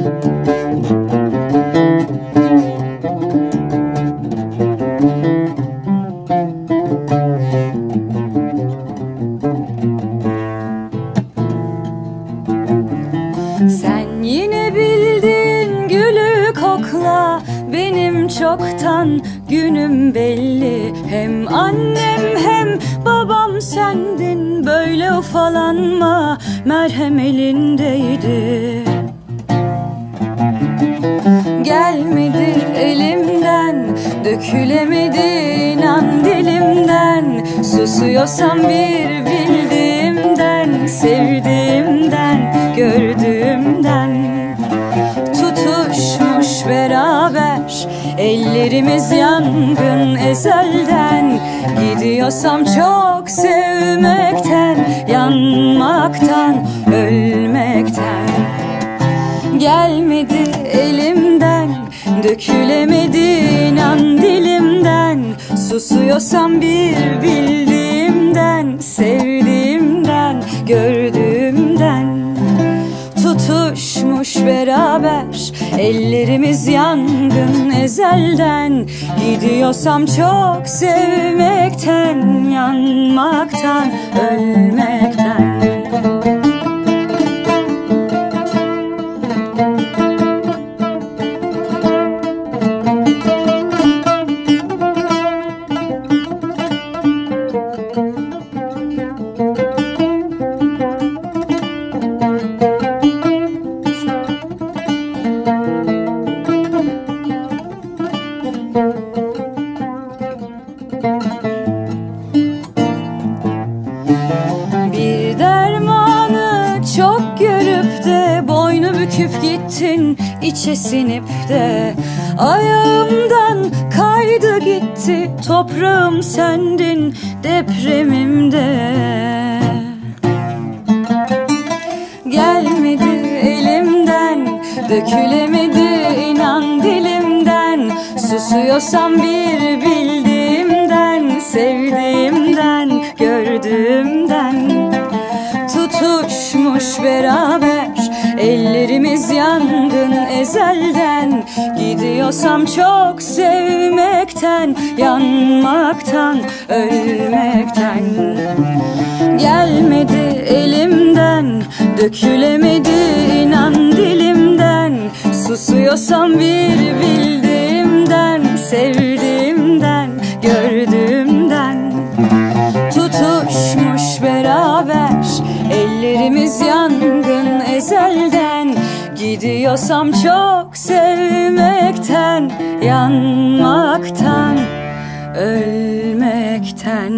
Sen yine bildin gülü kokla Benim çoktan günüm belli. Hem annem hem babam sendin Böyle ufalanma merhem elindeydi Dökülemedi inan dilimden. Susuyorsam bir bildiğimden Sevdiğimden, gördüğümden. Tutuşmuş beraber Ellerimiz yangın ezelden. Gidiyorsam çok sevmekten Yanmaktan, ölmekten. Gelmedi elimden Dökülemedi inan dilimden Susuyorsam bir bildiğimden Sevdiğimden, gördüğümden. Tutuşmuş beraber Ellerimiz yangın ezelden. Gidiyorsam çok sevmekten Yanmaktan, ölmekten gittin içe sinip de ayağımdan kaydı gitti. Toprağım sendin depremimde. Gelmedi elimden Dökülemedi inan dilimden. Susuyorsam bir bildiğimden Sevdiğimden, gördüğümden. Tutuşmuş beraber Ellerimiz yangın ezelden Gidiyorsam çok sevmekten Yanmaktan, ölmekten. Gelmedi elimden Dökülemedi inan dilimden. Susuyorsam bir bildiğimden Sevdiğimden, gördüğümden. Tutuşmuş beraber Ellerimiz yangın ezelden Gidiyorsam çok sevmekten Yanmaktan, ölmekten